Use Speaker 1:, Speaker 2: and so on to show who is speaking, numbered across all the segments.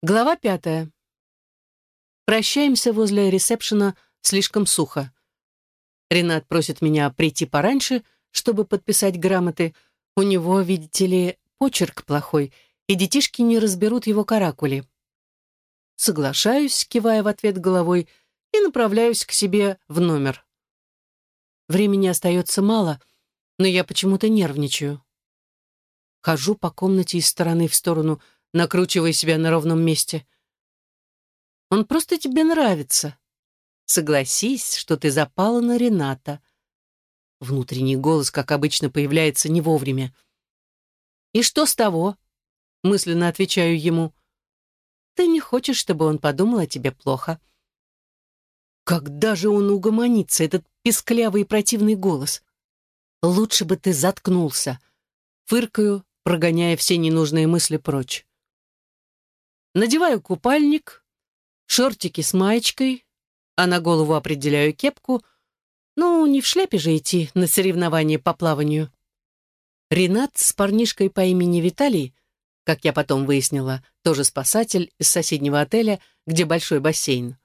Speaker 1: Глава пятая. Прощаемся возле ресепшена слишком сухо. Ренат просит меня прийти пораньше, чтобы подписать грамоты. У него, видите ли, почерк плохой, и детишки не разберут его каракули. Соглашаюсь, кивая в ответ головой, и направляюсь к себе в номер. Времени остается мало, но я почему-то нервничаю. Хожу по комнате из стороны в сторону, накручивая себя на ровном месте. Он просто тебе нравится. Согласись, что ты запала на Рената. Внутренний голос, как обычно, появляется не вовремя. «И что с того?» Мысленно отвечаю ему. «Ты не хочешь, чтобы он подумал о тебе плохо». Когда же он угомонится, этот писклявый и противный голос? Лучше бы ты заткнулся. Фыркаю, прогоняя все ненужные мысли прочь. Надеваю купальник, шортики с маечкой, а на голову определяю кепку. Ну, не в шляпе же идти на соревнования по плаванию. Ренат с парнишкой по имени Виталий, как я потом выяснила, тоже спасатель из соседнего отеля, где большой бассейн.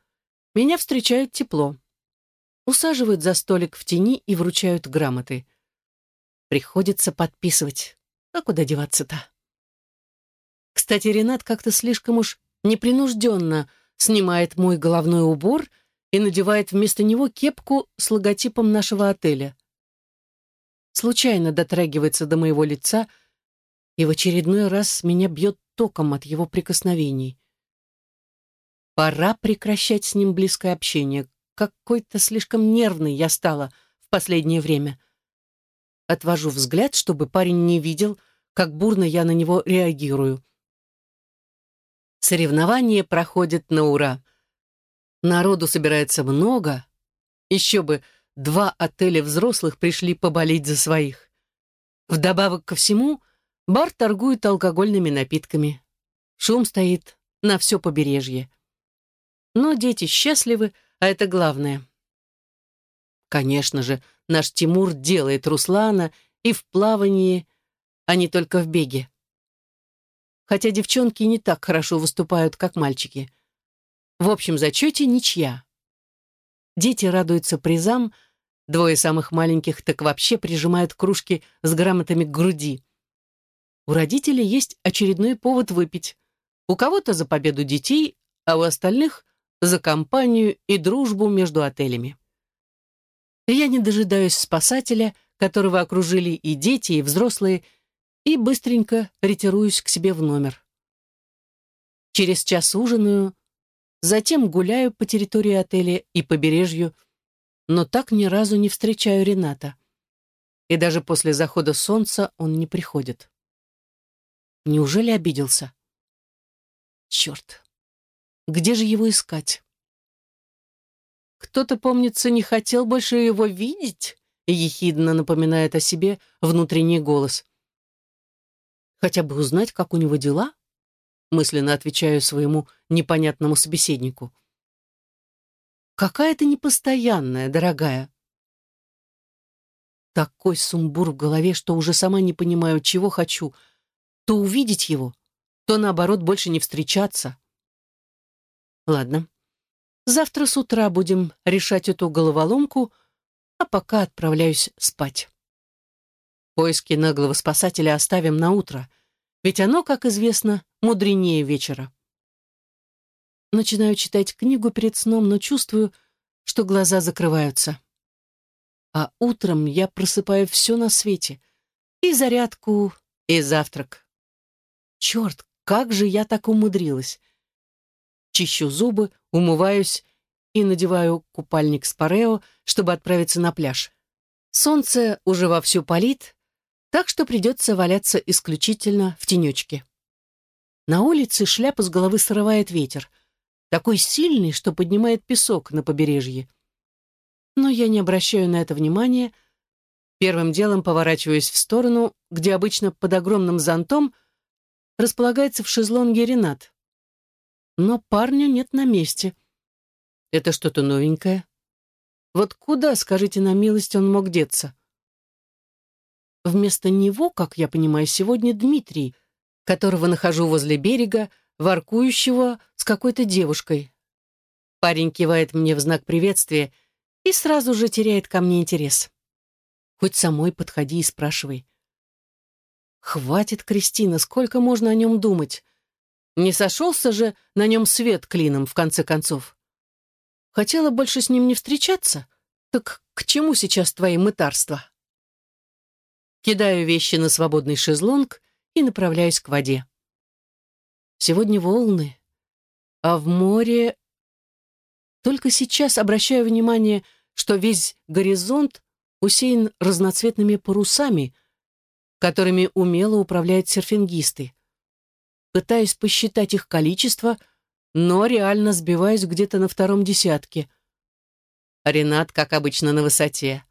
Speaker 1: Меня встречают тепло. Усаживают за столик в тени и вручают грамоты. Приходится подписывать. А куда деваться-то? Кстати, Ренат как-то слишком уж непринужденно снимает мой головной убор и надевает вместо него кепку с логотипом нашего отеля. Случайно дотрагивается до моего лица, и в очередной раз меня бьет током от его прикосновений. Пора прекращать с ним близкое общение. Какой-то слишком нервный я стала в последнее время. Отвожу взгляд, чтобы парень не видел, как бурно я на него реагирую. Соревнование проходит на ура. Народу собирается много. Еще бы, два отеля взрослых пришли поболеть за своих. Вдобавок ко всему, бар торгует алкогольными напитками. Шум стоит на все побережье. Но дети счастливы, а это главное. Конечно же, наш Тимур делает Руслана и в плавании, а не только в беге хотя девчонки не так хорошо выступают, как мальчики. В общем зачете ничья. Дети радуются призам, двое самых маленьких так вообще прижимают кружки с грамотами к груди. У родителей есть очередной повод выпить. У кого-то за победу детей, а у остальных за компанию и дружбу между отелями. Я не дожидаюсь спасателя, которого окружили и дети, и взрослые, и быстренько ретируюсь к себе в номер. Через час ужинаю, затем гуляю по территории отеля и побережью, но так ни разу не встречаю Рената. И даже после захода солнца он не приходит. Неужели обиделся? Черт, где же его искать? Кто-то, помнится, не хотел больше его видеть, ехидно напоминает о себе внутренний голос. Хотя бы узнать, как у него дела? Мысленно отвечаю своему непонятному собеседнику. Какая ты непостоянная, дорогая. Такой сумбур в голове, что уже сама не понимаю, чего хочу. То увидеть его, то, наоборот, больше не встречаться. Ладно, завтра с утра будем решать эту головоломку, а пока отправляюсь спать. Поиски наглого спасателя оставим на утро, ведь оно, как известно, мудренее вечера. Начинаю читать книгу перед сном, но чувствую, что глаза закрываются. А утром я просыпаю все на свете. И зарядку, и завтрак. Черт, как же я так умудрилась. Чищу зубы, умываюсь и надеваю купальник с парео, чтобы отправиться на пляж. Солнце уже вовсю палит, так что придется валяться исключительно в тенечке. На улице шляпу с головы срывает ветер, такой сильный, что поднимает песок на побережье. Но я не обращаю на это внимания, первым делом поворачиваюсь в сторону, где обычно под огромным зонтом располагается в шезлонге Ренат. Но парня нет на месте. Это что-то новенькое. Вот куда, скажите на милость, он мог деться? Вместо него, как я понимаю, сегодня Дмитрий, которого нахожу возле берега, воркующего с какой-то девушкой. Парень кивает мне в знак приветствия и сразу же теряет ко мне интерес. Хоть самой подходи и спрашивай. Хватит, Кристина, сколько можно о нем думать? Не сошелся же на нем свет клином, в конце концов. Хотела больше с ним не встречаться? Так к чему сейчас твои мытарства? Кидаю вещи на свободный шезлонг и направляюсь к воде. Сегодня волны, а в море... Только сейчас обращаю внимание, что весь горизонт усеян разноцветными парусами, которыми умело управляют серфингисты. Пытаюсь посчитать их количество, но реально сбиваюсь где-то на втором десятке. Ренат, как обычно, на высоте.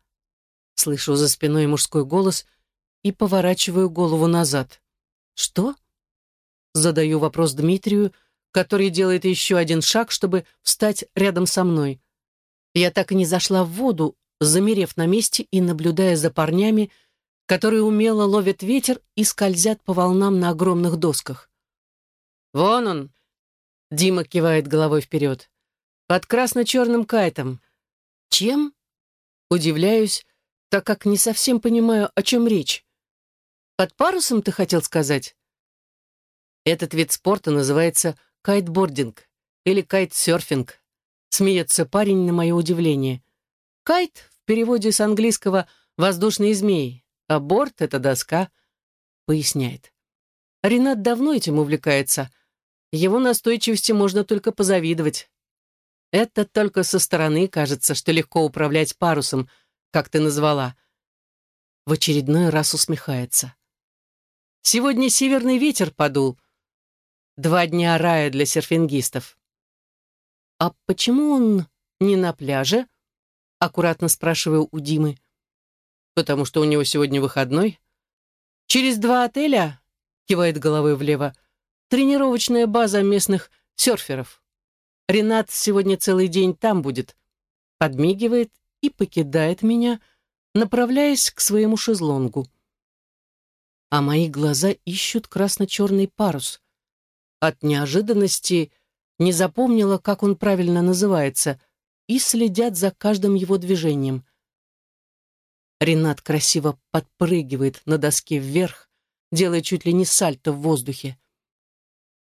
Speaker 1: Слышу за спиной мужской голос и поворачиваю голову назад. «Что?» Задаю вопрос Дмитрию, который делает еще один шаг, чтобы встать рядом со мной. Я так и не зашла в воду, замерев на месте и наблюдая за парнями, которые умело ловят ветер и скользят по волнам на огромных досках. «Вон он!» — Дима кивает головой вперед. «Под красно-черным кайтом. Чем?» Удивляюсь, так как не совсем понимаю, о чем речь. «Под парусом, ты хотел сказать?» Этот вид спорта называется кайтбординг или кайтсерфинг. Смеется парень на мое удивление. Кайт в переводе с английского «воздушные змеи», а борт — это доска, поясняет. Ренат давно этим увлекается — его настойчивости можно только позавидовать. Это только со стороны кажется, что легко управлять парусом, как ты назвала. В очередной раз усмехается. Сегодня северный ветер подул. Два дня рая для серфингистов. А почему он не на пляже? Аккуратно спрашиваю у Димы. Потому что у него сегодня выходной. Через два отеля, кивает головой влево, тренировочная база местных серферов. Ренат сегодня целый день там будет. Подмигивает и покидает меня, направляясь к своему шезлонгу. А мои глаза ищут красно-черный парус. От неожиданности не запомнила, как он правильно называется, и следят за каждым его движением. Ренат красиво подпрыгивает на доске вверх, делая чуть ли не сальто в воздухе.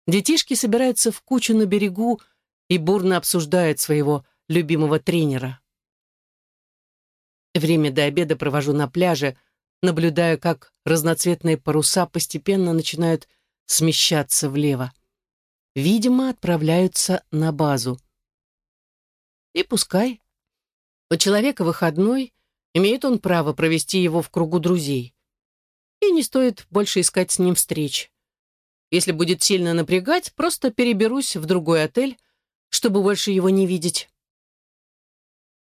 Speaker 1: Детишки собираются в кучу на берегу и бурно обсуждают своего любимого тренера. Время до обеда провожу на пляже, наблюдая, как разноцветные паруса постепенно начинают смещаться влево. Видимо, отправляются на базу. И пускай. У человека выходной, имеет он право провести его в кругу друзей. И не стоит больше искать с ним встреч. Если будет сильно напрягать, просто переберусь в другой отель, чтобы больше его не видеть.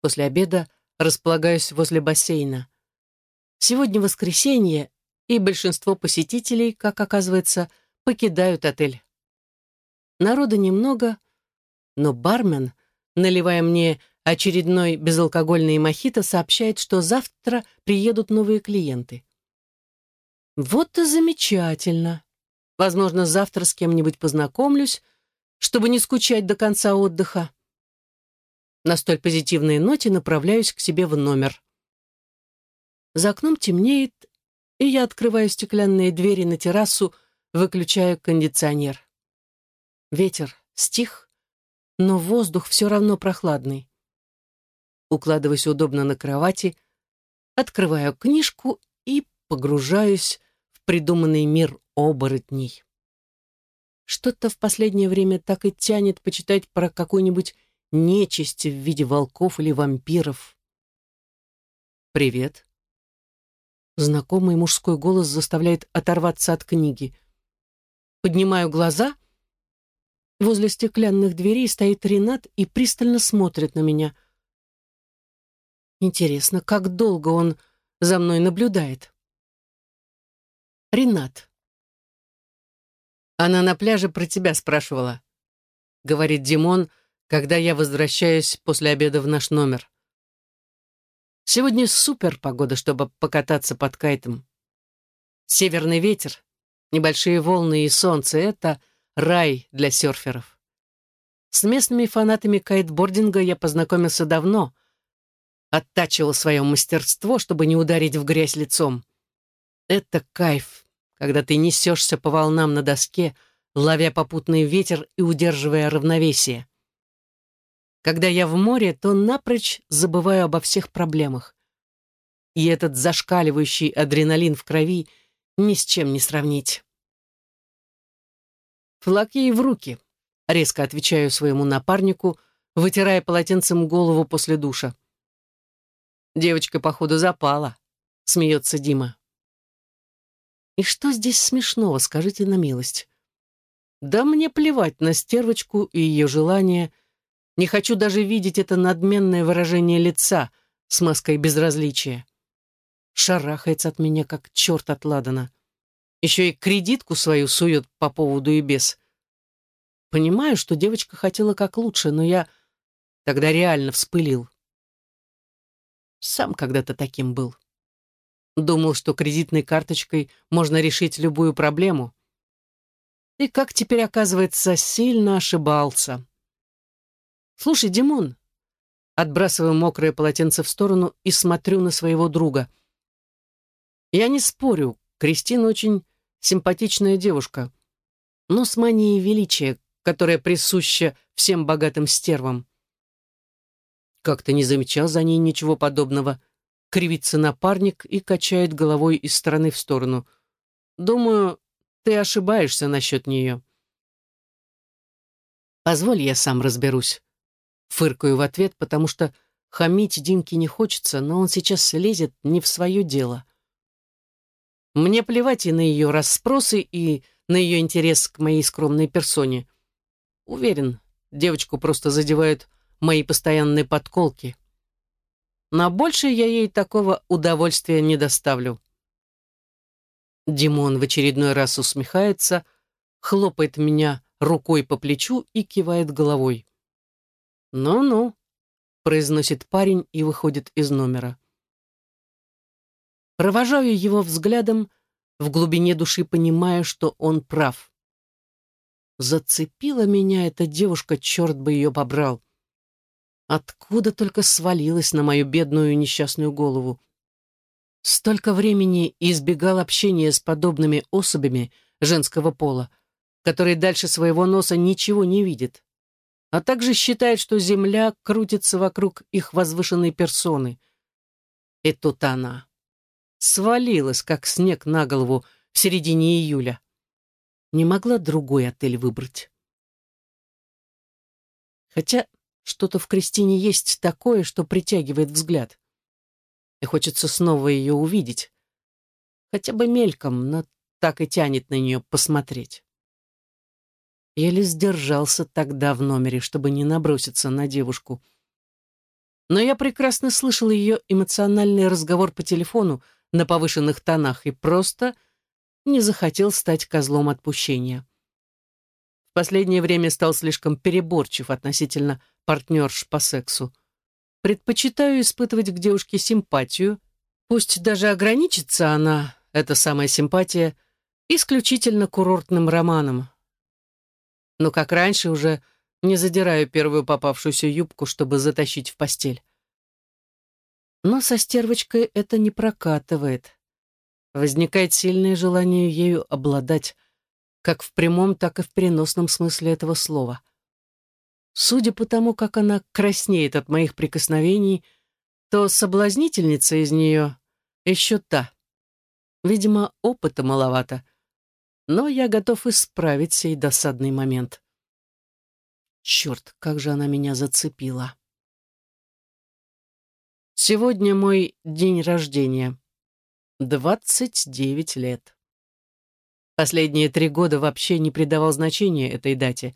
Speaker 1: После обеда располагаюсь возле бассейна. Сегодня воскресенье, и большинство посетителей, как оказывается, покидают отель. Народа немного, но бармен, наливая мне очередной безалкогольный мохито, сообщает, что завтра приедут новые клиенты. Вот и замечательно. Возможно, завтра с кем-нибудь познакомлюсь, чтобы не скучать до конца отдыха. На столь позитивной ноте направляюсь к себе в номер. За окном темнеет, и я открываю стеклянные двери на террасу, выключая кондиционер. Ветер стих, но воздух все равно прохладный. Укладываюсь удобно на кровати, открываю книжку и погружаюсь в придуманный мир оборотней. Что-то в последнее время так и тянет почитать про какую-нибудь нечисть в виде волков или вампиров. «Привет». Знакомый мужской голос заставляет оторваться от книги. Поднимаю глаза. Возле стеклянных дверей стоит Ренат и пристально смотрит на меня. Интересно, как долго он за мной наблюдает? Ренат. Она на пляже про тебя спрашивала, говорит Димон, когда я возвращаюсь после обеда в наш номер. Сегодня супер погода, чтобы покататься под кайтом. Северный ветер, небольшие волны и солнце — это рай для серферов. С местными фанатами кайтбординга я познакомился давно. Оттачивал свое мастерство, чтобы не ударить в грязь лицом. Это кайф, когда ты несешься по волнам на доске, ловя попутный ветер и удерживая равновесие. Когда я в море, то напрочь забываю обо всех проблемах. И этот зашкаливающий адреналин в крови ни с чем не сравнить. Флаг ей в руки. Резко отвечаю своему напарнику, вытирая полотенцем голову после душа. Девочка, походу, запала, смеется Дима. И что здесь смешного, скажите на милость? Да мне плевать на стервочку и ее желание. Не хочу даже видеть это надменное выражение лица с маской безразличия. Шарахается от меня, как черт от Ладана. Еще и кредитку свою сует по поводу и без. Понимаю, что девочка хотела как лучше, но я тогда реально вспылил. Сам когда-то таким был. Думал, что кредитной карточкой можно решить любую проблему. И как теперь оказывается, сильно ошибался. «Слушай, Димон», отбрасываю мокрое полотенце в сторону и смотрю на своего друга. Я не спорю, Кристина очень симпатичная девушка, но с манией величия, которая присуща всем богатым стервам. Как-то не замечал за ней ничего подобного. Кривится напарник и качает головой из стороны в сторону. Думаю, ты ошибаешься насчет нее. Позволь, я сам разберусь. Фыркаю в ответ, потому что хамить Димке не хочется, но он сейчас лезет не в свое дело. Мне плевать и на ее расспросы, и на ее интерес к моей скромной персоне. Уверен, девочку просто задевают мои постоянные подколки. На больше я ей такого удовольствия не доставлю. Димон в очередной раз усмехается, хлопает меня рукой по плечу и кивает головой. «Ну-ну», — произносит парень и выходит из номера. Провожаю его взглядом, в глубине души понимая, что он прав. Зацепила меня эта девушка, черт бы ее побрал. Откуда только свалилась на мою бедную несчастную голову. Столько времени избегал общения с подобными особями женского пола, которые дальше своего носа ничего не видят, а также считает, что земля крутится вокруг их возвышенной персоны. И тут она свалилась, как снег на голову в середине июля. Не могла другой отель выбрать. Хотя что-то в Кристине есть такое, что притягивает взгляд. И хочется снова ее увидеть. Хотя бы мельком, но так и тянет на нее посмотреть. Еле сдержался тогда в номере, чтобы не наброситься на девушку. Но я прекрасно слышал ее эмоциональный разговор по телефону на повышенных тонах и просто не захотел стать козлом отпущения. В последнее время стал слишком переборчив относительно партнерш по сексу. Предпочитаю испытывать к девушке симпатию, пусть даже ограничится она, эта самая симпатия, исключительно курортным романом. Но как раньше уже не задираю первую попавшуюся юбку, чтобы затащить в постель. Но со стервочкой это не прокатывает. Возникает сильное желание ею обладать, как в прямом, так и в переносном смысле этого слова. Судя по тому, как она краснеет от моих прикосновений, то соблазнительница из нее еще та. Видимо, опыта маловато, но я готов исправить сей досадный момент. Черт, как же она меня зацепила. Сегодня мой день рождения. 29 лет. Последние три года вообще не придавал значения этой дате.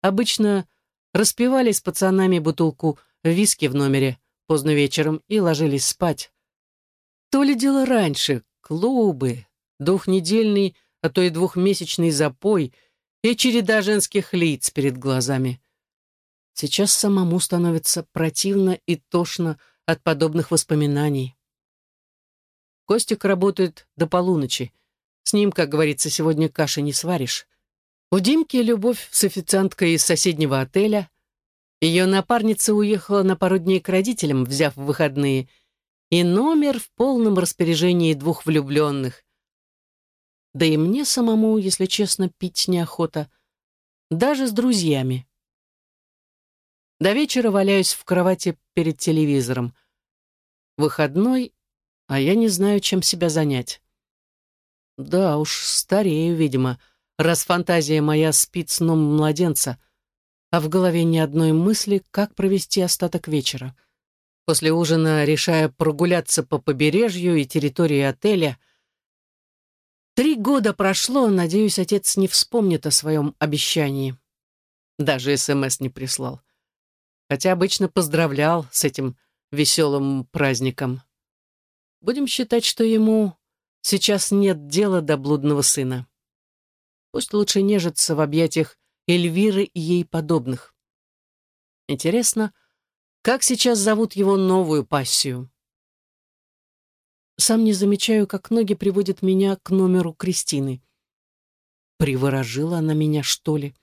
Speaker 1: Обычно распивали с пацанами бутылку виски в номере поздно вечером и ложились спать. То ли дело раньше, клубы, двухнедельный, а то и двухмесячный запой и череда женских лиц перед глазами. Сейчас самому становится противно и тошно от подобных воспоминаний. Костик работает до полуночи. С ним, как говорится, сегодня каши не сваришь. У Димки любовь с официанткой из соседнего отеля. Ее напарница уехала на пару дней к родителям, взяв выходные, и номер в полном распоряжении двух влюбленных. Да и мне самому, если честно, пить неохота. Даже с друзьями. До вечера валяюсь в кровати перед телевизором. Выходной, а я не знаю, чем себя занять. Да уж, старею, видимо, — раз фантазия моя спит сном младенца, а в голове ни одной мысли, как провести остаток вечера. После ужина, решая прогуляться по побережью и территории отеля, Три года прошло, надеюсь, отец не вспомнит о своем обещании. Даже СМС не прислал. Хотя обычно поздравлял с этим веселым праздником. Будем считать, что ему сейчас нет дела до блудного сына. Пусть лучше нежится в объятиях Эльвиры и ей подобных. Интересно, как сейчас зовут его новую пассию? Сам не замечаю, как ноги приводят меня к номеру Кристины. Приворожила она меня, что ли?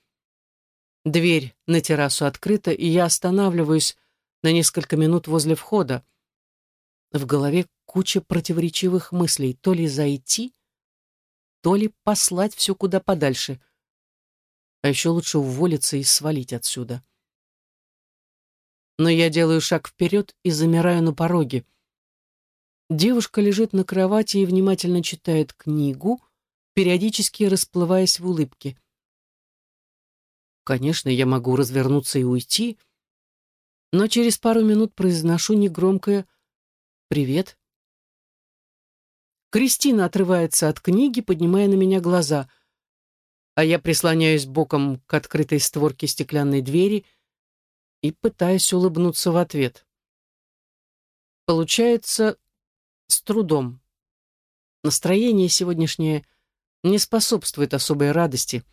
Speaker 1: Дверь на террасу открыта, и я останавливаюсь на несколько минут возле входа. В голове куча противоречивых мыслей. То ли зайти, то ли послать все куда подальше. А еще лучше уволиться и свалить отсюда. Но я делаю шаг вперед и замираю на пороге. Девушка лежит на кровати и внимательно читает книгу, периодически расплываясь в улыбке. Конечно, я могу развернуться и уйти, но через пару минут произношу негромкое «Привет». Кристина отрывается от книги, поднимая на меня глаза, а я прислоняюсь боком к открытой створке стеклянной двери и пытаюсь улыбнуться в ответ. Получается с трудом. Настроение сегодняшнее не способствует особой радости.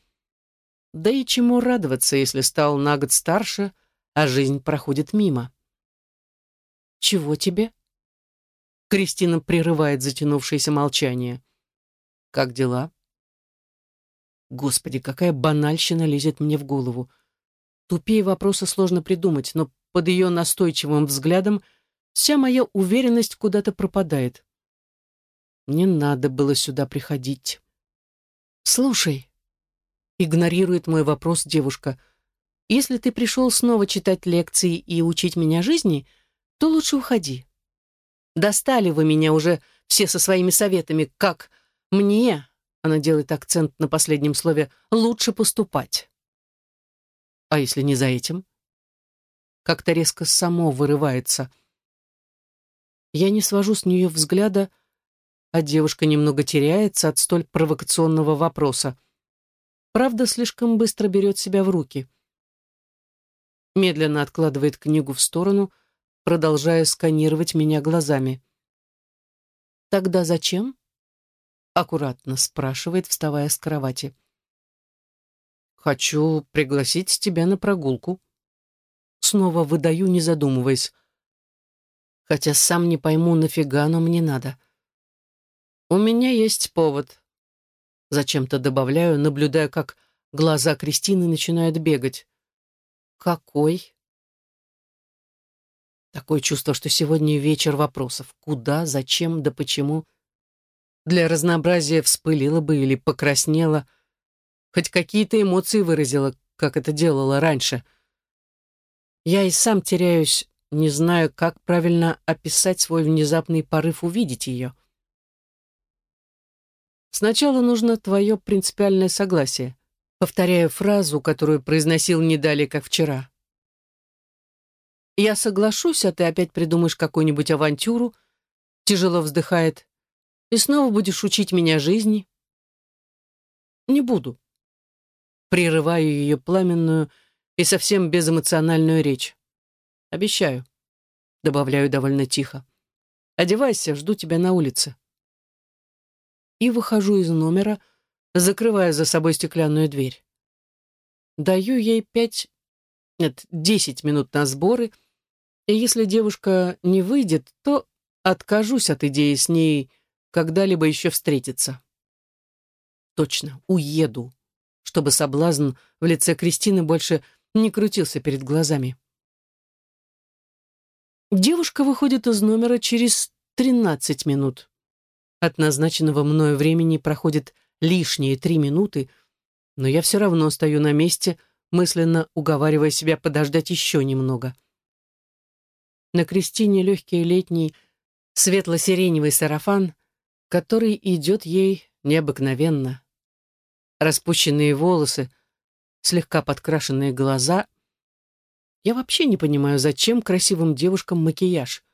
Speaker 1: Да и чему радоваться, если стал на год старше, а жизнь проходит мимо? «Чего тебе?» Кристина прерывает затянувшееся молчание. «Как дела?» Господи, какая банальщина лезет мне в голову. Тупее вопроса сложно придумать, но под ее настойчивым взглядом вся моя уверенность куда-то пропадает. Не надо было сюда приходить. «Слушай», — игнорирует мой вопрос девушка, «если ты пришел снова читать лекции и учить меня жизни, то лучше уходи. Достали вы меня уже все со своими советами, как мне, она делает акцент на последнем слове, лучше поступать. А если не за этим? Как-то резко само вырывается. Я не свожу с нее взгляда, а девушка немного теряется от столь провокационного вопроса. Правда, слишком быстро берет себя в руки. Медленно откладывает книгу в сторону, продолжая сканировать меня глазами. «Тогда зачем?» Аккуратно спрашивает, вставая с кровати. «Хочу пригласить тебя на прогулку». Снова выдаю, не задумываясь. Хотя сам не пойму, нафига оно мне надо. «У меня есть повод». Зачем-то добавляю, наблюдая, как глаза Кристины начинают бегать. «Какой?» Такое чувство, что сегодня вечер вопросов. Куда, зачем, да почему. Для разнообразия вспылила бы или покраснела. Хоть какие-то эмоции выразила, как это делала раньше. Я и сам теряюсь, не знаю, как правильно описать свой внезапный порыв увидеть ее. Сначала нужно твое принципиальное согласие. Повторяю фразу, которую произносил не далее, как вчера. Я соглашусь, а ты опять придумаешь какую-нибудь авантюру, тяжело вздыхает, и снова будешь учить меня жизни. Не буду. Прерываю ее пламенную и совсем безэмоциональную речь. Обещаю. Добавляю довольно тихо. Одевайся, жду тебя на улице. И выхожу из номера, закрывая за собой стеклянную дверь. Даю ей пять, нет, десять минут на сборы — и если девушка не выйдет, то откажусь от идеи с ней когда-либо еще встретиться. Точно, уеду, чтобы соблазн в лице Кристины больше не крутился перед глазами. Девушка выходит из номера через 13 минут. От назначенного мною времени проходит лишние три минуты, но я все равно стою на месте, мысленно уговаривая себя подождать еще немного. На Кристине легкий летний светло-сиреневый сарафан, который идет ей необыкновенно. Распущенные волосы, слегка подкрашенные глаза. Я вообще не понимаю, зачем красивым девушкам макияж.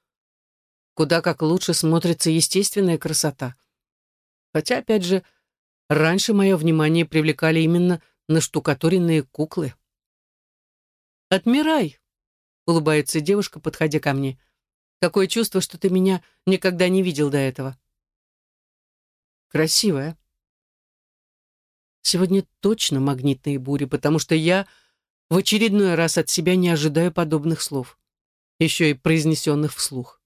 Speaker 1: Куда как лучше смотрится естественная красота. Хотя, опять же, раньше мое внимание привлекали именно наштукатуренные куклы. «Отмирай!» — улыбается девушка, подходя ко мне. «Такое чувство, что ты меня никогда не видел до этого». «Красивая», Сегодня точно магнитные бури, потому что я в очередной раз от себя не ожидаю подобных слов, еще и произнесенных вслух.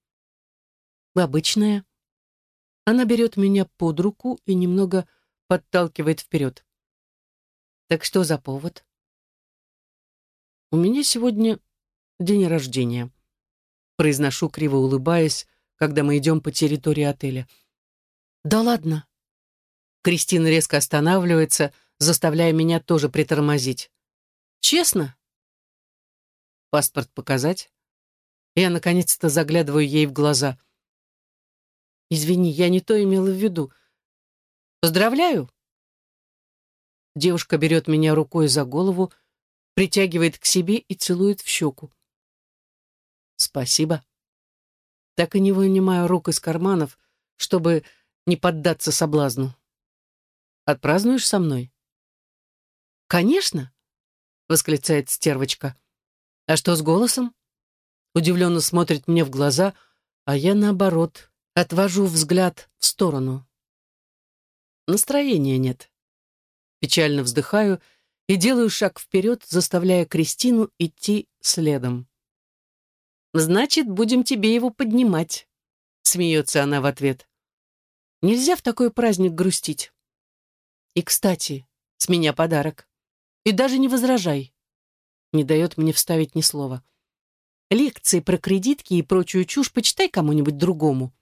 Speaker 1: Обычная. Она берет меня под руку и немного подталкивает вперед. Так что за повод? У меня сегодня день рождения. Произношу, криво улыбаясь, когда мы идем по территории отеля. Да ладно. Кристина резко останавливается, заставляя меня тоже притормозить. «Честно?» «Паспорт показать?» Я, наконец-то, заглядываю ей в глаза. «Извини, я не то имела в виду. Поздравляю!» Девушка берет меня рукой за голову, притягивает к себе и целует в щеку. «Спасибо». Так и не вынимаю рук из карманов, чтобы не поддаться соблазну. Отпразднуешь со мной?» «Конечно!» — восклицает стервочка. «А что с голосом?» Удивленно смотрит мне в глаза, а я, наоборот, отвожу взгляд в сторону. Настроения нет. Печально вздыхаю и делаю шаг вперед, заставляя Кристину идти следом. «Значит, будем тебе его поднимать», — смеется она в ответ. «Нельзя в такой праздник грустить». И, кстати, с меня подарок. И даже не возражай. Не дает мне вставить ни слова. Лекции про кредитки и прочую чушь почитай кому-нибудь другому.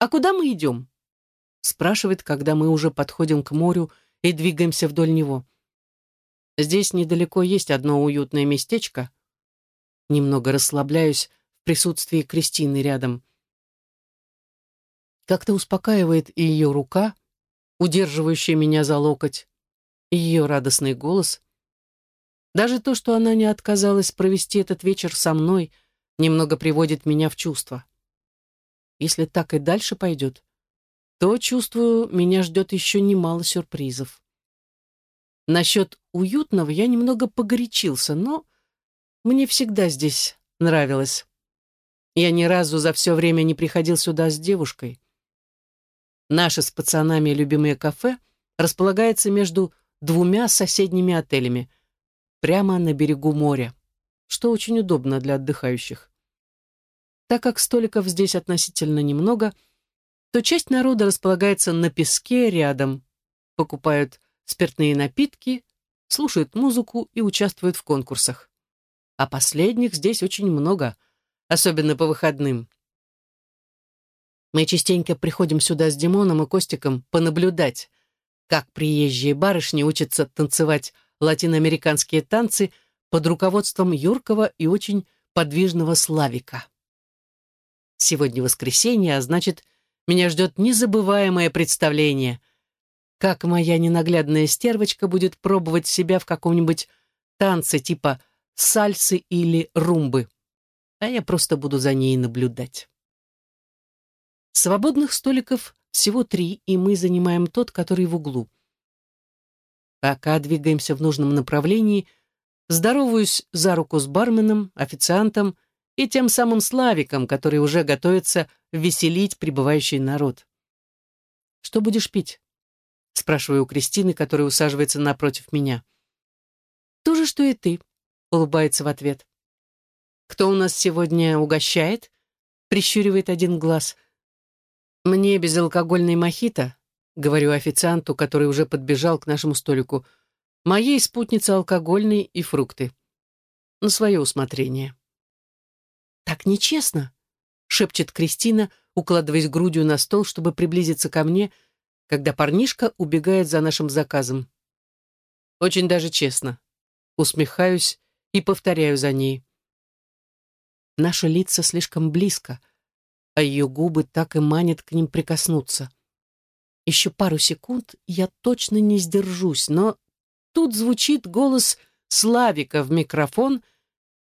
Speaker 1: «А куда мы идем?» спрашивает, когда мы уже подходим к морю и двигаемся вдоль него. Здесь недалеко есть одно уютное местечко. Немного расслабляюсь в присутствии Кристины рядом. Как-то успокаивает и ее рука, удерживающая меня за локоть, ее радостный голос. Даже то, что она не отказалась провести этот вечер со мной, немного приводит меня в чувство. Если так и дальше пойдет, то, чувствую, меня ждет еще немало сюрпризов. Насчет уютного я немного погорячился, но мне всегда здесь нравилось. Я ни разу за все время не приходил сюда с девушкой. Наше с пацанами любимое кафе располагается между двумя соседними отелями, прямо на берегу моря, что очень удобно для отдыхающих. Так как столиков здесь относительно немного, то часть народа располагается на песке рядом, покупают спиртные напитки, слушают музыку и участвуют в конкурсах. А последних здесь очень много, особенно по выходным. Мы частенько приходим сюда с Димоном и Костиком понаблюдать, как приезжие барышни учатся танцевать латиноамериканские танцы под руководством юркого и очень подвижного Славика. Сегодня воскресенье, а значит, меня ждет незабываемое представление. Как моя ненаглядная стервочка будет пробовать себя в каком-нибудь танце типа сальсы или румбы. А я просто буду за ней наблюдать. Свободных столиков всего три, и мы занимаем тот, который в углу. Пока двигаемся в нужном направлении, здороваюсь за руку с барменом, официантом и тем самым Славиком, который уже готовится веселить прибывающий народ. «Что будешь пить?» — спрашиваю у Кристины, которая усаживается напротив меня. «То же, что и ты», — улыбается в ответ. «Кто у нас сегодня угощает?» — прищуривает один глаз. «Мне безалкогольный мохито», — говорю официанту, который уже подбежал к нашему столику, — «моей спутнице алкогольный и фрукты. На свое усмотрение». «Так нечестно», — шепчет Кристина, укладываясь грудью на стол, чтобы приблизиться ко мне, когда парнишка убегает за нашим заказом. Очень даже честно. Усмехаюсь и повторяю за ней. Наши лица слишком близко, а ее губы так и манят к ним прикоснуться. Еще пару секунд я точно не сдержусь, но тут звучит голос Славика в микрофон,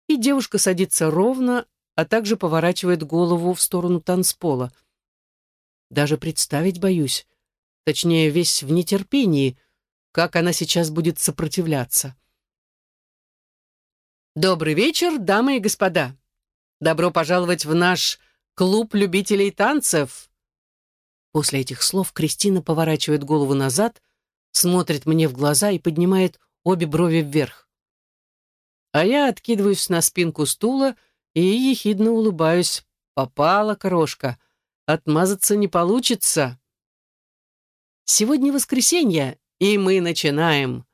Speaker 1: и девушка садится ровно, а также поворачивает голову в сторону танцпола. Даже представить боюсь, точнее, весь в нетерпении, как она сейчас будет сопротивляться. Добрый вечер, дамы и господа. Добро пожаловать в наш клуб любителей танцев. После этих слов Кристина поворачивает голову назад, смотрит мне в глаза и поднимает обе брови вверх. А я откидываюсь на спинку стула и ехидно улыбаюсь. Попала крошка. Отмазаться не получится. Сегодня воскресенье, и мы начинаем,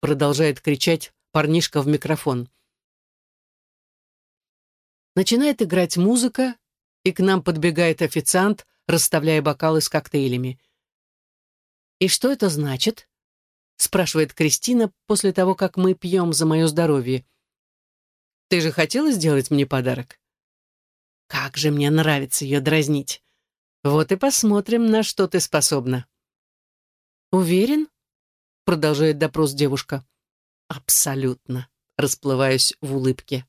Speaker 1: продолжает кричать парнишка в микрофон. Начинает играть музыка, и к нам подбегает официант, расставляя бокалы с коктейлями. «И что это значит?» — спрашивает Кристина после того, как мы пьем за мое здоровье. Ты же хотела сделать мне подарок? Как же мне нравится ее дразнить. Вот и посмотрим, на что ты способна. Уверен? Продолжает допрос девушка. Абсолютно. Расплываюсь в улыбке.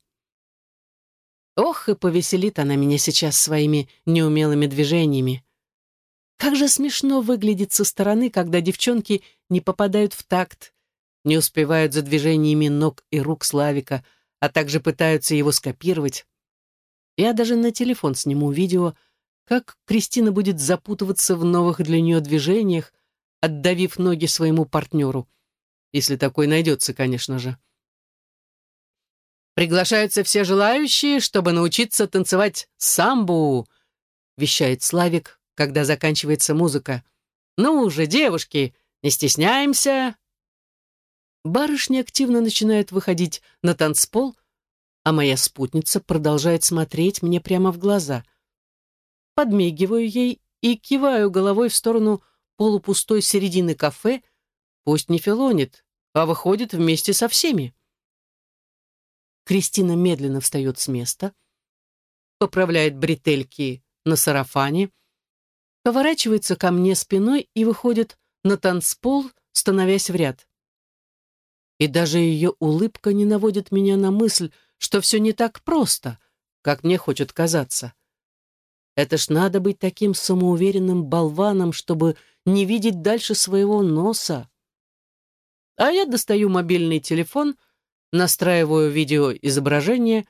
Speaker 1: Ох, и повеселит она меня сейчас своими неумелыми движениями. Как же смешно выглядит со стороны, когда девчонки не попадают в такт, не успевают за движениями ног и рук Славика — а также пытаются его скопировать. Я даже на телефон сниму видео, как Кристина будет запутываться в новых для нее движениях, отдавив ноги своему партнеру. Если такой найдется, конечно же. «Приглашаются все желающие, чтобы научиться танцевать самбу», вещает Славик, когда заканчивается музыка. «Ну уже, девушки, не стесняемся, Барышни активно начинают выходить на танцпол, а моя спутница продолжает смотреть мне прямо в глаза. Подмигиваю ей и киваю головой в сторону полупустой середины кафе, пусть не филонит, а выходит вместе со всеми. Кристина медленно встает с места, поправляет бретельки на сарафане, поворачивается ко мне спиной и выходит на танцпол, становясь в ряд. И даже ее улыбка не наводит меня на мысль, что все не так просто, как мне хочет казаться. Это ж надо быть таким самоуверенным болваном, чтобы не видеть дальше своего носа. А я достаю мобильный телефон, настраиваю видеоизображение,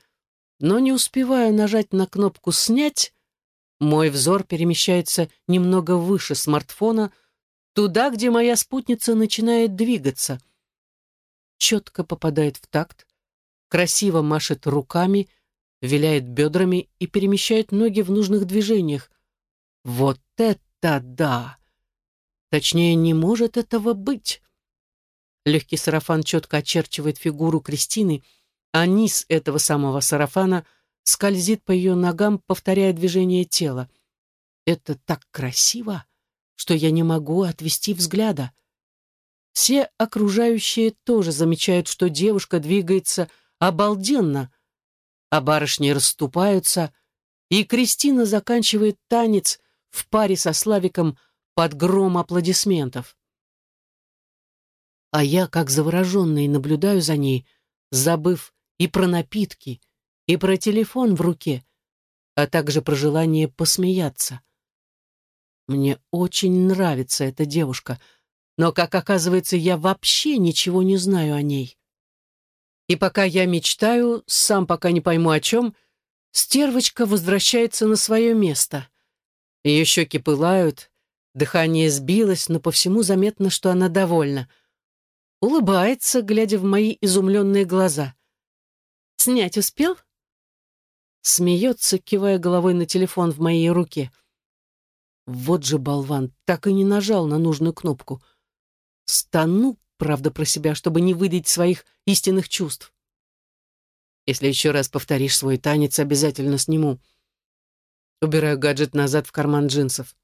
Speaker 1: но не успеваю нажать на кнопку «Снять», мой взор перемещается немного выше смартфона, туда, где моя спутница начинает двигаться — четко попадает в такт, красиво машет руками, виляет бедрами и перемещает ноги в нужных движениях. Вот это да! Точнее, не может этого быть. Легкий сарафан четко очерчивает фигуру Кристины, а низ этого самого сарафана скользит по ее ногам, повторяя движение тела. Это так красиво, что я не могу отвести взгляда. Все окружающие тоже замечают, что девушка двигается обалденно, а барышни расступаются, и Кристина заканчивает танец в паре со Славиком под гром аплодисментов. А я, как завороженный, наблюдаю за ней, забыв и про напитки, и про телефон в руке, а также про желание посмеяться. Мне очень нравится эта девушка — но, как оказывается, я вообще ничего не знаю о ней. И пока я мечтаю, сам пока не пойму о чем, стервочка возвращается на свое место. Ее щеки пылают, дыхание сбилось, но по всему заметно, что она довольна. Улыбается, глядя в мои изумленные глаза. «Снять успел?» Смеется, кивая головой на телефон в моей руке. Вот же болван, так и не нажал на нужную кнопку. Стану, правда, про себя, чтобы не выдать своих истинных чувств. Если еще раз повторишь свой танец, обязательно сниму. Убираю гаджет назад в карман джинсов.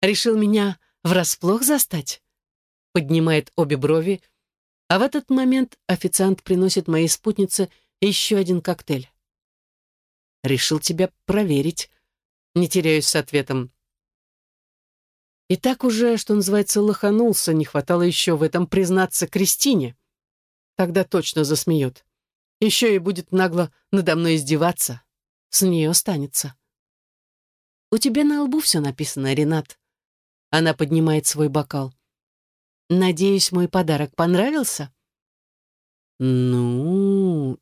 Speaker 1: Решил меня врасплох застать? Поднимает обе брови, а в этот момент официант приносит моей спутнице еще один коктейль. Решил тебя проверить. Не теряюсь с ответом. И так уже, что называется, лоханулся, не хватало еще в этом признаться Кристине. Тогда точно засмеет. Еще и будет нагло надо мной издеваться. С нее останется. «У тебя на лбу все написано, Ренат». Она поднимает свой бокал. «Надеюсь, мой подарок понравился?» «Ну...»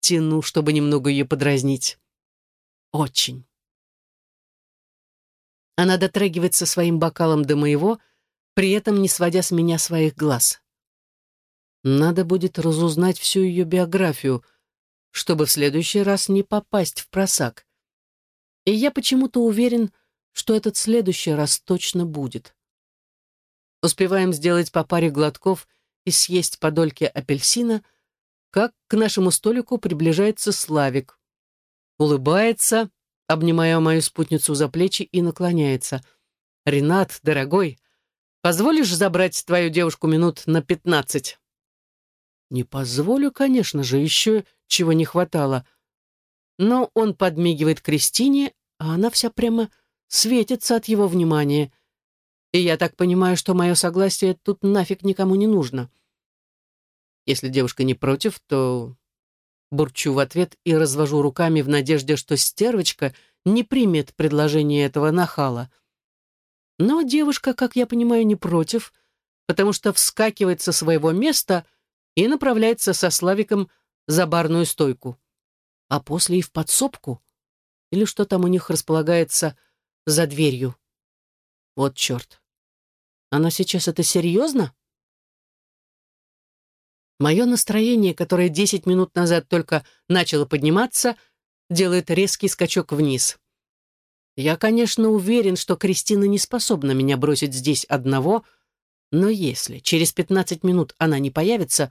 Speaker 1: Тяну, чтобы немного ее подразнить. «Очень». Она дотрагивается своим бокалом до моего, при этом не сводя с меня своих глаз. Надо будет разузнать всю ее биографию, чтобы в следующий раз не попасть в просак. И я почему-то уверен, что этот следующий раз точно будет. Успеваем сделать по паре глотков и съесть по дольке апельсина, как к нашему столику приближается Славик. Улыбается, обнимая мою спутницу за плечи и наклоняется. «Ренат, дорогой, позволишь забрать твою девушку минут на пятнадцать?» «Не позволю, конечно же, еще чего не хватало». Но он подмигивает Кристине, а она вся прямо светится от его внимания. И я так понимаю, что мое согласие тут нафиг никому не нужно. Если девушка не против, то Бурчу в ответ и развожу руками в надежде, что стервочка не примет предложение этого нахала. Но девушка, как я понимаю, не против, потому что вскакивает со своего места и направляется со Славиком за барную стойку. А после и в подсобку. Или что там у них располагается за дверью. Вот черт. Она сейчас это серьезно? Мое настроение, которое десять минут назад только начало подниматься, делает резкий скачок вниз. Я, конечно, уверен, что Кристина не способна меня бросить здесь одного, но если через пятнадцать минут она не появится,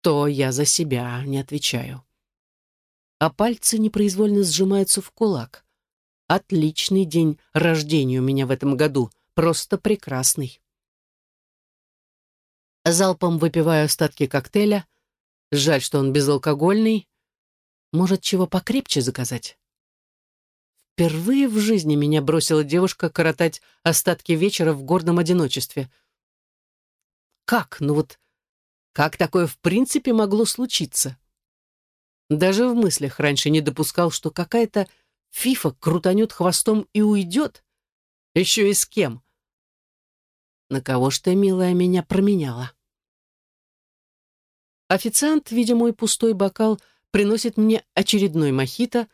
Speaker 1: то я за себя не отвечаю. А пальцы непроизвольно сжимаются в кулак. Отличный день рождения у меня в этом году, просто прекрасный. Залпом выпиваю остатки коктейля. Жаль, что он безалкогольный. Может, чего покрепче заказать? Впервые в жизни меня бросила девушка коротать остатки вечера в гордом одиночестве. Как? Ну вот, как такое в принципе могло случиться? Даже в мыслях раньше не допускал, что какая-то фифа крутанет хвостом и уйдет. Еще и с кем? На кого ж ты, милая, меня променяла? Официант, видя мой пустой бокал, приносит мне очередной мохито,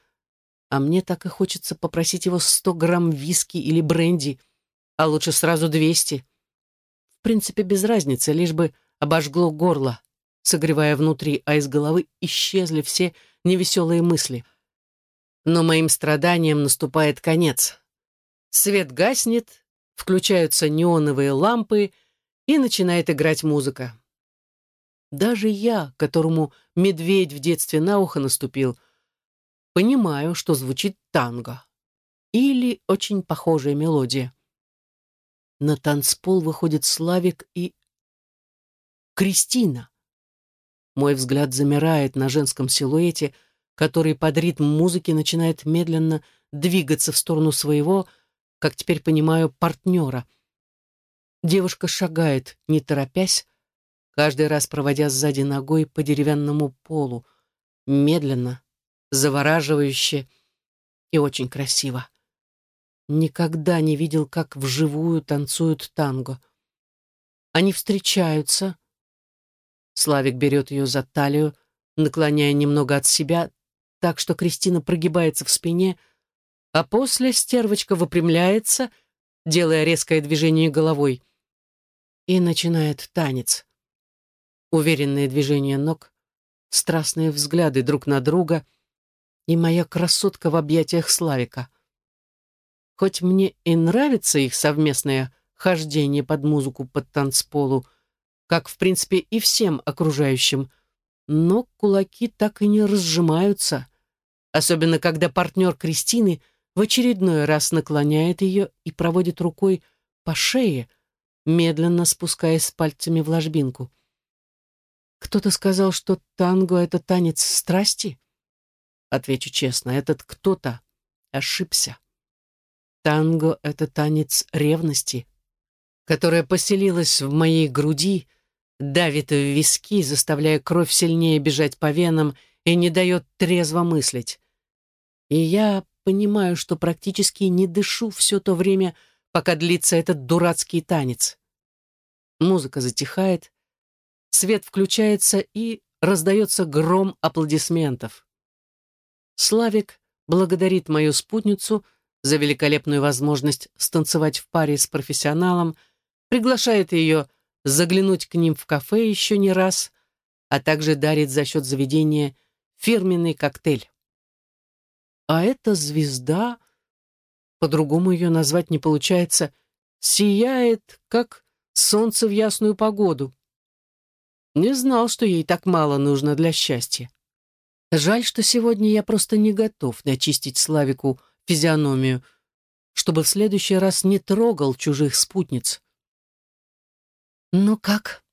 Speaker 1: а мне так и хочется попросить его сто грамм виски или бренди, а лучше сразу двести. В принципе, без разницы, лишь бы обожгло горло, согревая внутри, а из головы исчезли все невеселые мысли. Но моим страданиям наступает конец. Свет гаснет, включаются неоновые лампы, и начинает играть музыка. Даже я, которому медведь в детстве на ухо наступил, понимаю, что звучит танго. Или очень похожая мелодия. На танцпол выходит Славик и... Кристина. Мой взгляд замирает на женском силуэте, который под ритм музыки начинает медленно двигаться в сторону своего, как теперь понимаю, партнера. Девушка шагает, не торопясь, каждый раз проводя сзади ногой по деревянному полу, медленно, завораживающе и очень красиво. Никогда не видел, как вживую танцуют танго. Они встречаются. Славик берет ее за талию, наклоняя немного от себя, так что Кристина прогибается в спине, а после стервочка выпрямляется, делая резкое движение головой, и начинает танец. Уверенные движения ног, страстные взгляды друг на друга и моя красотка в объятиях Славика. Хоть мне и нравится их совместное хождение под музыку под танцполу, как, в принципе, и всем окружающим, но кулаки так и не разжимаются, особенно когда партнер Кристины в очередной раз наклоняет ее и проводит рукой по шее, медленно спускаясь пальцами в ложбинку. Кто-то сказал, что танго — это танец страсти? Отвечу честно, этот кто-то ошибся. Танго — это танец ревности, которая поселилась в моей груди, давит в виски, заставляя кровь сильнее бежать по венам и не дает трезво мыслить. И я понимаю, что практически не дышу все то время, пока длится этот дурацкий танец. Музыка затихает, свет включается и раздается гром аплодисментов. Славик благодарит мою спутницу за великолепную возможность станцевать в паре с профессионалом, приглашает ее заглянуть к ним в кафе еще не раз, а также дарит за счет заведения фирменный коктейль. А эта звезда, по-другому ее назвать не получается, сияет, как солнце в ясную погоду. Не знал, что ей так мало нужно для счастья. Жаль, что сегодня я просто не готов начистить Славику физиономию, чтобы в следующий раз не трогал чужих спутниц. «Ну как?»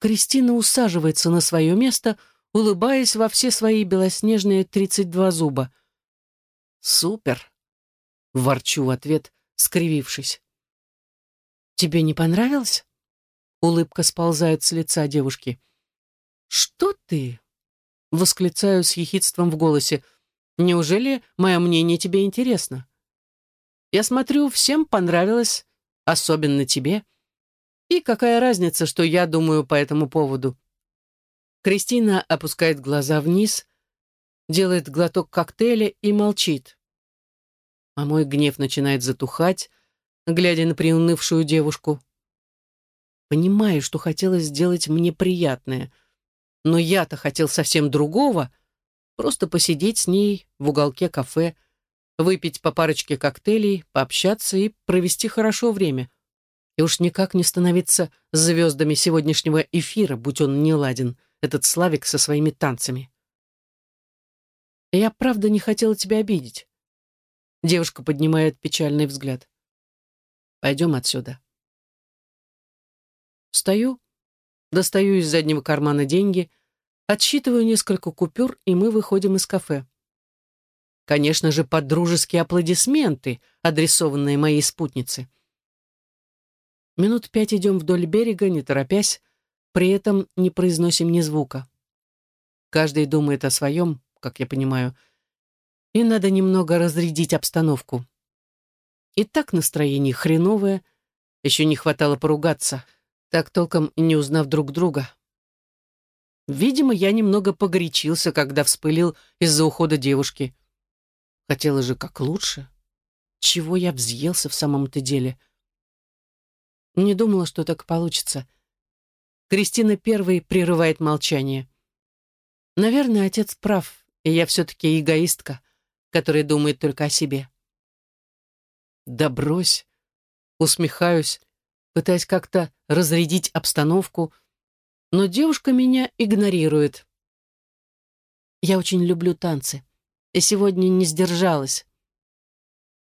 Speaker 1: Кристина усаживается на свое место, улыбаясь во все свои белоснежные тридцать два зуба. «Супер!» — ворчу в ответ, скривившись. «Тебе не понравилось?» Улыбка сползает с лица девушки. «Что ты?» — восклицаю с ехидством в голосе. «Неужели мое мнение тебе интересно?» «Я смотрю, всем понравилось, особенно тебе. И какая разница, что я думаю по этому поводу?» Кристина опускает глаза вниз, делает глоток коктейля и молчит. А мой гнев начинает затухать, глядя на приунывшую девушку. Понимаю, что хотела сделать мне приятное, но я-то хотел совсем другого, просто посидеть с ней в уголке кафе, выпить по парочке коктейлей, пообщаться и провести хорошо время. И уж никак не становиться звездами сегодняшнего эфира, будь он не ладен, этот Славик со своими танцами. Я правда не хотела тебя обидеть. Девушка поднимает печальный взгляд. Пойдем отсюда. Встаю, достаю из заднего кармана деньги, отсчитываю несколько купюр, и мы выходим из кафе. Конечно же, под дружеские аплодисменты, адресованные моей спутнице. Минут пять идем вдоль берега, не торопясь, при этом не произносим ни звука. Каждый думает о своем, как я понимаю, и надо немного разрядить обстановку. И так настроение хреновое, еще не хватало поругаться — так толком не узнав друг друга. Видимо, я немного погорячился, когда вспылил из-за ухода девушки. Хотела же как лучше. Чего я взъелся в самом-то деле? Не думала, что так получится. Кристина первой прерывает молчание. Наверное, отец прав, и я все-таки эгоистка, которая думает только о себе. Да брось. Усмехаюсь, пытаясь как-то разрядить обстановку, но девушка меня игнорирует. Я очень люблю танцы, и сегодня не сдержалась.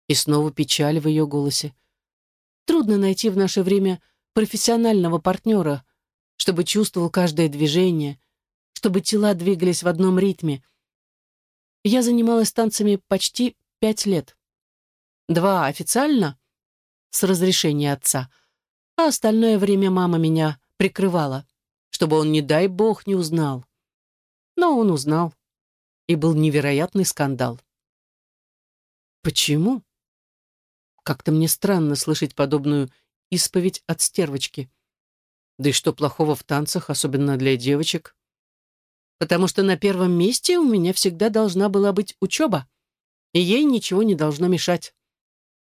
Speaker 1: И снова печаль в ее голосе. Трудно найти в наше время профессионального партнера, чтобы чувствовал каждое движение, чтобы тела двигались в одном ритме. Я занималась танцами почти пять лет. Два официально, с разрешения отца — а остальное время мама меня прикрывала, чтобы он, не дай бог, не узнал. Но он узнал, и был невероятный скандал. Почему? Как-то мне странно слышать подобную исповедь от стервочки. Да и что плохого в танцах, особенно для девочек? Потому что на первом месте у меня всегда должна была быть учеба, и ей ничего не должно мешать.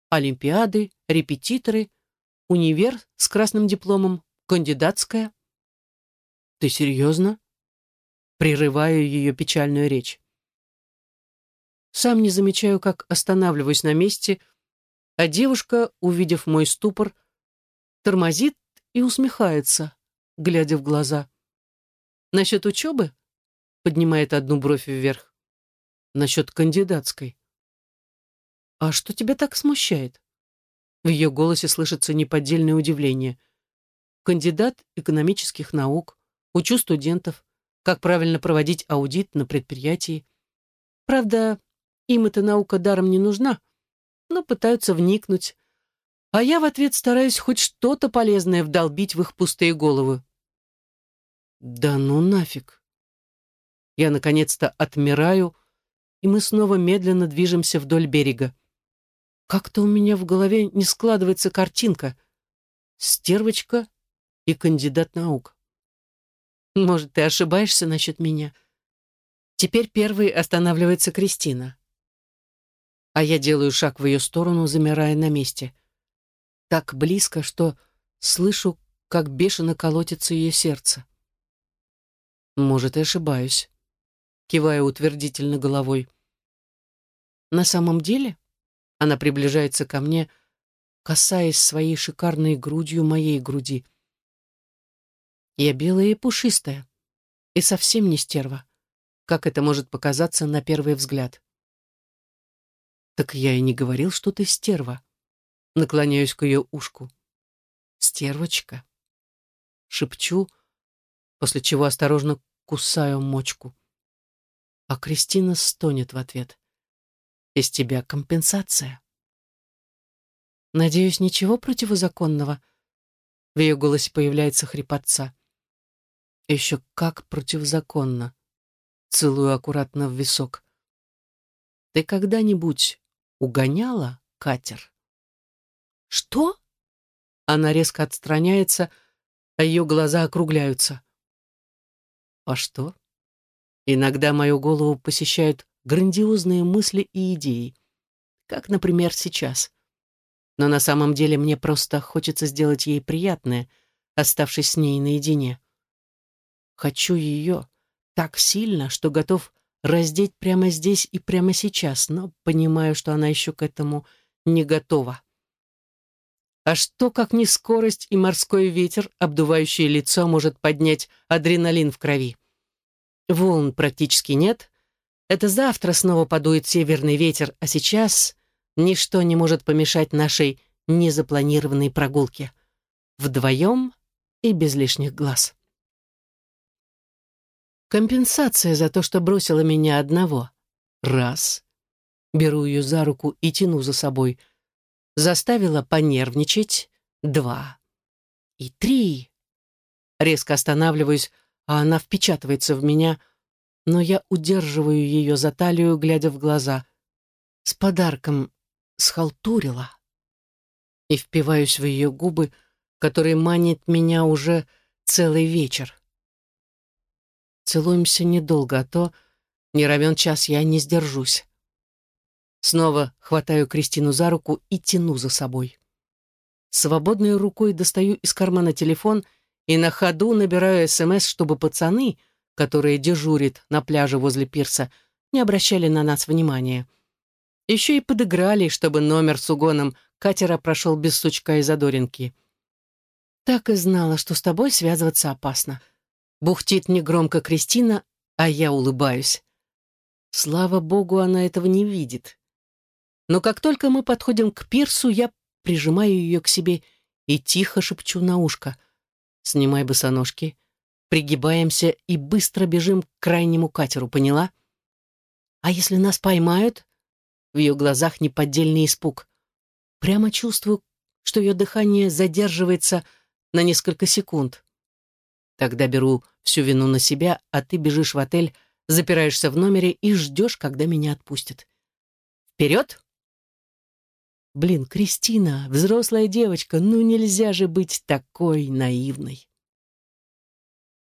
Speaker 1: Олимпиады, репетиторы — универ с красным дипломом, кандидатская. Ты серьезно? Прерываю ее печальную речь. сам не замечаю, как останавливаюсь на месте, а девушка, увидев мой ступор, тормозит и усмехается, глядя в глаза. «Насчет учебы?» — поднимает одну бровь вверх. «Насчет кандидатской». «А что тебя так смущает?» В ее голосе слышится неподдельное удивление. «Кандидат экономических наук, учу студентов, как правильно проводить аудит на предприятии. Правда, им эта наука даром не нужна, но пытаются вникнуть, а я в ответ стараюсь хоть что-то полезное вдолбить в их пустые головы. Да ну нафиг. Я наконец-то отмираю, и мы снова медленно движемся вдоль берега. Как-то у меня в голове не складывается картинка. Стервочка и кандидат наук. Может, ты ошибаешься насчет меня? Теперь первой останавливается Кристина. А я делаю шаг в ее сторону, замирая на месте так близко, что слышу, как бешено колотится ее сердце. Может, и ошибаюсь, кивая утвердительно головой. На самом деле она приближается ко мне, касаясь своей шикарной грудью моей груди. Я белая и пушистая, и совсем не стерва, как это может показаться на первый взгляд. Так я и не говорил, что ты стерва наклоняюсь к ее ушку. «Стервочка!» Шепчу, после чего осторожно кусаю мочку. А Кристина стонет в ответ. «Из тебя компенсация». «Надеюсь, ничего противозаконного?» В ее голосе появляется хрипотца. «Еще как противозаконно!» Целую аккуратно в висок. «Ты когда-нибудь угоняла катер?» «Что?» Она резко отстраняется, а ее глаза округляются. «А что?» Иногда мою голову посещают грандиозные мысли и идеи, как, например, сейчас. Но на самом деле мне просто хочется сделать ей приятное, оставшись с ней наедине. Хочу ее так сильно, что готов раздеть прямо здесь и прямо сейчас, но понимаю, что она еще к этому не готова. А что, как не скорость и морской ветер, обдувающий лицо, может поднять адреналин в крови? Волн практически нет. Это завтра снова подует северный ветер, а сейчас ничто не может помешать нашей незапланированной прогулке. Вдвоем и без лишних глаз. Компенсация за то, что бросила меня одного. Раз. Беру ее за руку и тяну за собой — заставила понервничать — два. И три. Резко останавливаюсь, а она впечатывается в меня, но я удерживаю ее за талию, глядя в глаза. С подарком схалтурила. И впиваюсь в ее губы, которые манит меня уже целый вечер. Целуемся недолго, а то не равен час я не сдержусь. Снова хватаю Кристину за руку и тяну за собой. Свободной рукой достаю из кармана телефон и на ходу набираю СМС, чтобы пацаны, которые дежурят на пляже возле пирса, не обращали на нас внимания. Еще и подыграли, чтобы номер с угоном катера прошел без сучка и задоринки. Так и знала, что с тобой связываться опасно. Бухтит негромко Кристина, а я улыбаюсь. Слава богу, она этого не видит. Но как только мы подходим к пирсу, я прижимаю ее к себе и тихо шепчу на ушко. «Снимай босоножки, пригибаемся и быстро бежим к крайнему катеру, поняла?» «А если нас поймают?» В ее глазах неподдельный испуг. Прямо чувствую, что ее дыхание задерживается на несколько секунд. Тогда беру всю вину на себя, а ты бежишь в отель, запираешься в номере и ждешь, когда меня отпустят. Вперед! Блин, Кристина, взрослая девочка, ну нельзя же быть такой наивной.